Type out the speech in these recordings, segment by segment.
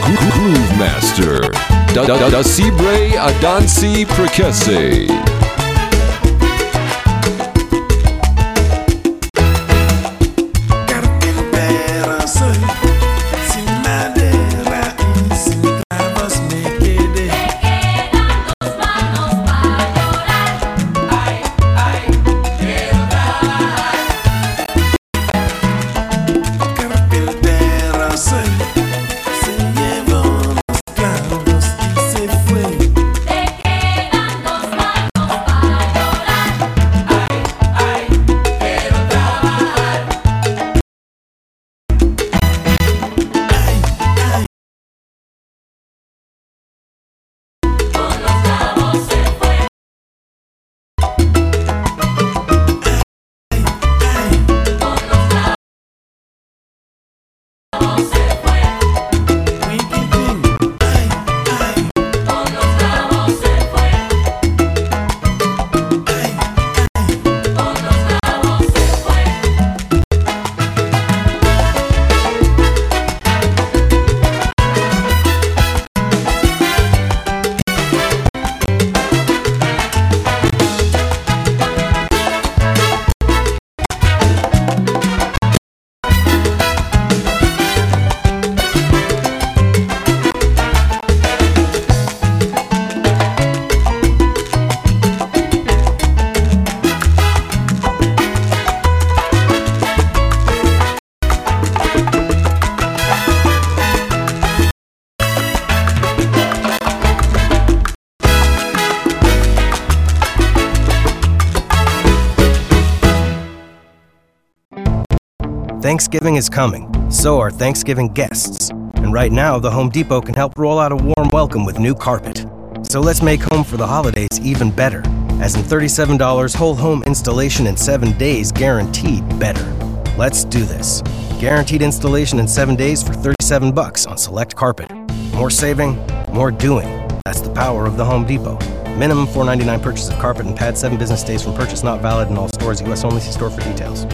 Groove Master, Da Da Da da Sibre Adansi Prekese. Thanksgiving is coming, so are Thanksgiving guests. And right now, the Home Depot can help roll out a warm welcome with new carpet. So let's make home for the holidays even better. As in $37 whole home installation in 7 days guaranteed better. Let's do this. Guaranteed installation in 7 days for 37 bucks on select carpet. More saving, more doing. That's the power of the Home Depot. Minimum $4.99 purchase of carpet and pad 7 business days from purchase not valid in all stores. US only see store for details.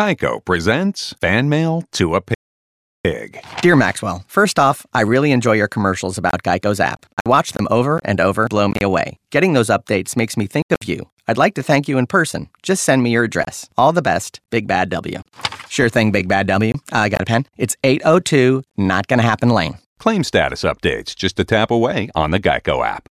Geico presents Fan Mail to a Pig. Dear Maxwell, first off, I really enjoy your commercials about Geico's app. I watch them over and over, blow me away. Getting those updates makes me think of you. I'd like to thank you in person. Just send me your address. All the best, Big Bad W. Sure thing, Big Bad W. I got a pen. It's 802 Not Gonna Happen Lane. Claim status updates just a tap away on the Geico app.